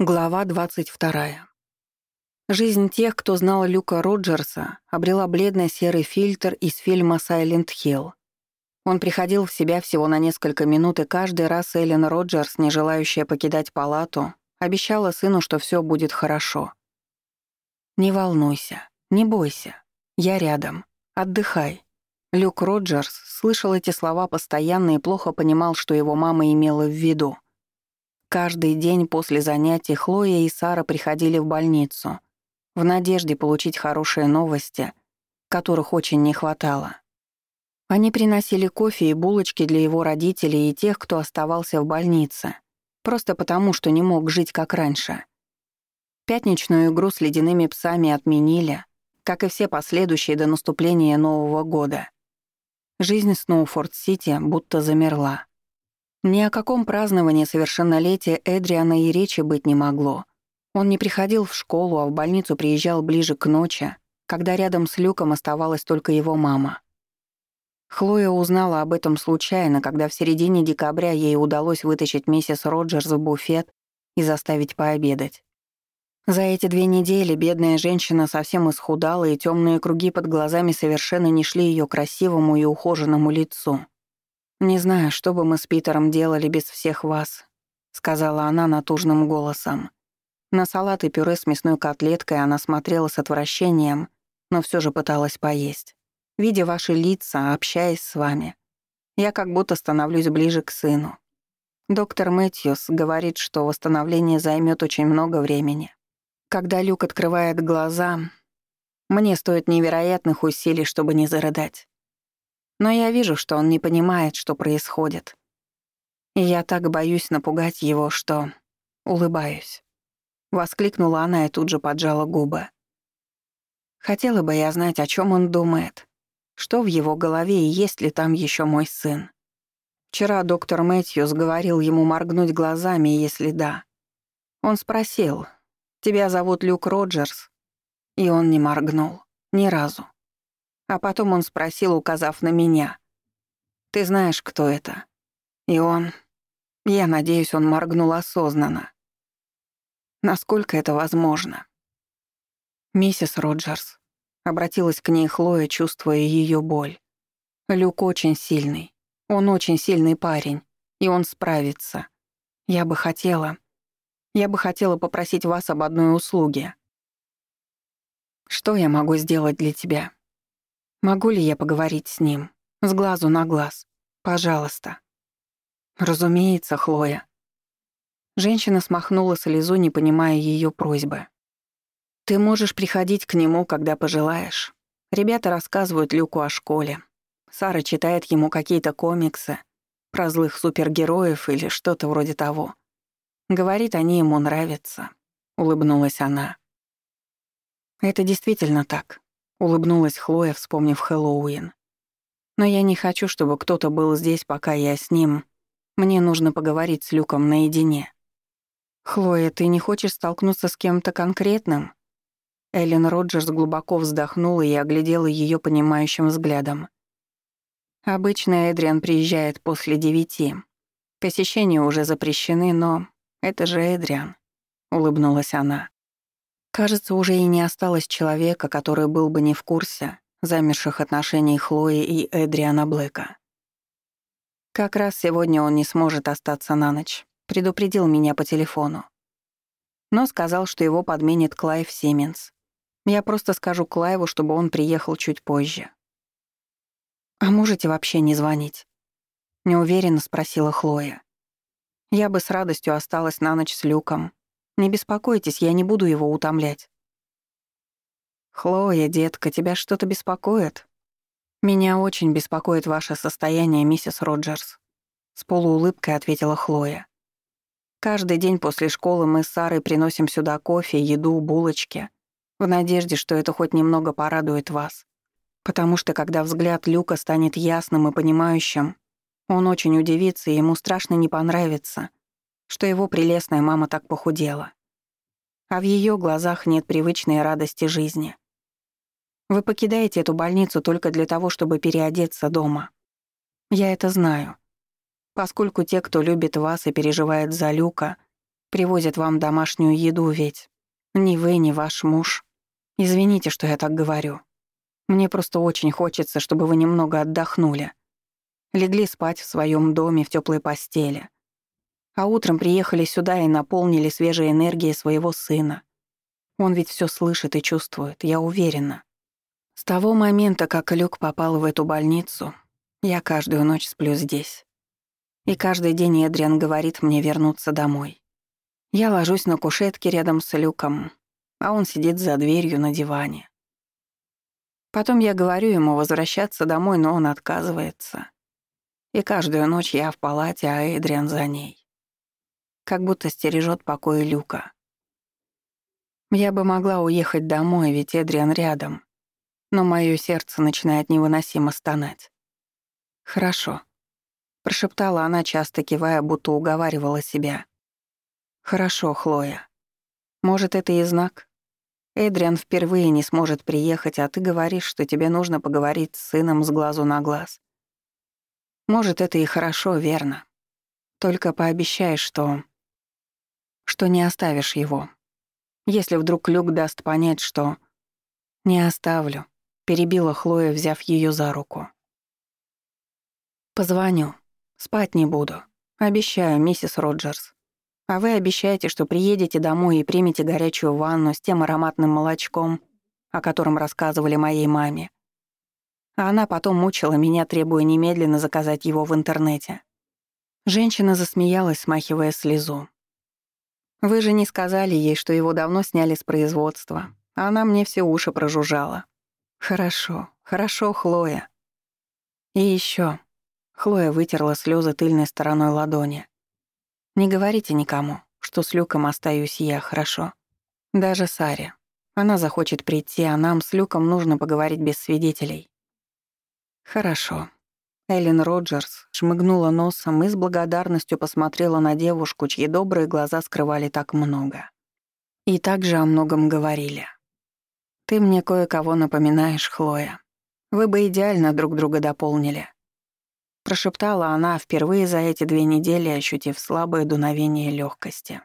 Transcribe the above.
Глава 22. Жизнь тех, кто знал Люка Роджерса, обрела бледно-серый фильтр из фильма «Сайлент Хилл». Он приходил в себя всего на несколько минут, и каждый раз Эллен Роджерс, не желающая покидать палату, обещала сыну, что все будет хорошо. «Не волнуйся, не бойся. Я рядом. Отдыхай». Люк Роджерс слышал эти слова постоянно и плохо понимал, что его мама имела в виду. Каждый день после занятий Хлоя и Сара приходили в больницу в надежде получить хорошие новости, которых очень не хватало. Они приносили кофе и булочки для его родителей и тех, кто оставался в больнице, просто потому, что не мог жить как раньше. Пятничную игру с ледяными псами отменили, как и все последующие до наступления Нового года. Жизнь Сноуфорд-Сити будто замерла. Ни о каком праздновании совершеннолетия Эдриана и речи быть не могло. Он не приходил в школу, а в больницу приезжал ближе к ночи, когда рядом с Люком оставалась только его мама. Хлоя узнала об этом случайно, когда в середине декабря ей удалось вытащить миссис Роджерс в буфет и заставить пообедать. За эти две недели бедная женщина совсем исхудала, и темные круги под глазами совершенно не шли ее красивому и ухоженному лицу. «Не знаю, что бы мы с Питером делали без всех вас», — сказала она натужным голосом. На салат и пюре с мясной котлеткой она смотрела с отвращением, но все же пыталась поесть. Видя ваши лица, общаясь с вами, я как будто становлюсь ближе к сыну. Доктор Мэтьюс говорит, что восстановление займет очень много времени. Когда Люк открывает глаза, мне стоит невероятных усилий, чтобы не зарыдать. Но я вижу, что он не понимает, что происходит. И я так боюсь напугать его, что улыбаюсь. Воскликнула она и тут же поджала губы. Хотела бы я знать, о чем он думает, что в его голове и есть ли там еще мой сын. Вчера доктор Мэтьюс говорил ему моргнуть глазами, если да. Он спросил, «Тебя зовут Люк Роджерс?» И он не моргнул. Ни разу. А потом он спросил, указав на меня. «Ты знаешь, кто это?» И он... Я надеюсь, он моргнул осознанно. Насколько это возможно? «Миссис Роджерс», — обратилась к ней Хлоя, чувствуя ее боль. «Люк очень сильный. Он очень сильный парень, и он справится. Я бы хотела... Я бы хотела попросить вас об одной услуге. Что я могу сделать для тебя?» Могу ли я поговорить с ним? С глазу на глаз. Пожалуйста. Разумеется, Хлоя. Женщина смахнула слезу, не понимая ее просьбы. Ты можешь приходить к нему, когда пожелаешь. Ребята рассказывают Люку о школе. Сара читает ему какие-то комиксы про злых супергероев или что-то вроде того. Говорит, они ему нравятся. Улыбнулась она. Это действительно так улыбнулась Хлоя, вспомнив Хэллоуин. Но я не хочу, чтобы кто-то был здесь, пока я с ним. Мне нужно поговорить с Люком наедине. Хлоя, ты не хочешь столкнуться с кем-то конкретным? Эллен Роджерс глубоко вздохнула и оглядела ее понимающим взглядом. Обычно Эдриан приезжает после девяти. Посещения уже запрещены, но это же Эдриан, улыбнулась она. Кажется, уже и не осталось человека, который был бы не в курсе замерших отношений Хлои и Эдриана Блэка. Как раз сегодня он не сможет остаться на ночь. Предупредил меня по телефону. Но сказал, что его подменит Клайв Сименс. Я просто скажу Клайву, чтобы он приехал чуть позже. «А можете вообще не звонить?» Неуверенно спросила Хлоя. Я бы с радостью осталась на ночь с Люком, не беспокойтесь, я не буду его утомлять. Хлоя, детка, тебя что-то беспокоит? Меня очень беспокоит ваше состояние, миссис Роджерс. С полуулыбкой ответила Хлоя. Каждый день после школы мы с Сарой приносим сюда кофе, еду, булочки, в надежде, что это хоть немного порадует вас. Потому что когда взгляд Люка станет ясным и понимающим, он очень удивится и ему страшно не понравится — что его прелестная мама так похудела. А в ее глазах нет привычной радости жизни. Вы покидаете эту больницу только для того, чтобы переодеться дома. Я это знаю. Поскольку те, кто любит вас и переживает за Люка, Привозят вам домашнюю еду ведь. Ни вы, ни ваш муж. Извините, что я так говорю. Мне просто очень хочется, чтобы вы немного отдохнули. Легли спать в своем доме в теплой постели. А утром приехали сюда и наполнили свежей энергией своего сына. Он ведь все слышит и чувствует, я уверена. С того момента, как Люк попал в эту больницу, я каждую ночь сплю здесь. И каждый день Эдриан говорит мне вернуться домой. Я ложусь на кушетке рядом с Люком, а он сидит за дверью на диване. Потом я говорю ему возвращаться домой, но он отказывается. И каждую ночь я в палате, а Эдриан за ней. Как будто стережет покой Люка. Я бы могла уехать домой, ведь Эдриан рядом. Но мое сердце начинает невыносимо стонать. «Хорошо», — прошептала она, часто кивая, будто уговаривала себя. «Хорошо, Хлоя. Может, это и знак? Эдриан впервые не сможет приехать, а ты говоришь, что тебе нужно поговорить с сыном с глазу на глаз. Может, это и хорошо, верно. Только пообещай, что... что не оставишь его. Если вдруг Люк даст понять, что... «Не оставлю», — перебила Хлоя, взяв ее за руку. «Позвоню. Спать не буду. Обещаю, миссис Роджерс. А вы обещаете, что приедете домой и примете горячую ванну с тем ароматным молочком, о котором рассказывали моей маме. А она потом мучила меня, требуя немедленно заказать его в интернете. Женщина засмеялась, смахивая слезу. «Вы же не сказали ей, что его давно сняли с производства. Она мне все уши прожужжала. Хорошо, хорошо, Хлоя. И еще. Хлоя вытерла слезы тыльной стороной ладони. «Не говорите никому, что с Люком остаюсь я, хорошо? Даже Саре. Она захочет прийти, а нам с Люком нужно поговорить без свидетелей». «Хорошо». Эллен Роджерс шмыгнула носом и с благодарностью посмотрела на девушку, чьи добрые глаза скрывали так много. И также о многом говорили. «Ты мне кое-кого напоминаешь, Хлоя. Вы бы идеально друг друга дополнили. Прошептала она, впервые за эти две недели ощутив слабое дуновение легкости.